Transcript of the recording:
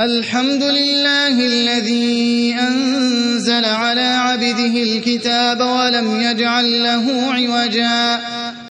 الحمد لله الذي أنزل على عبده الكتاب ولم يجعل له عوجا.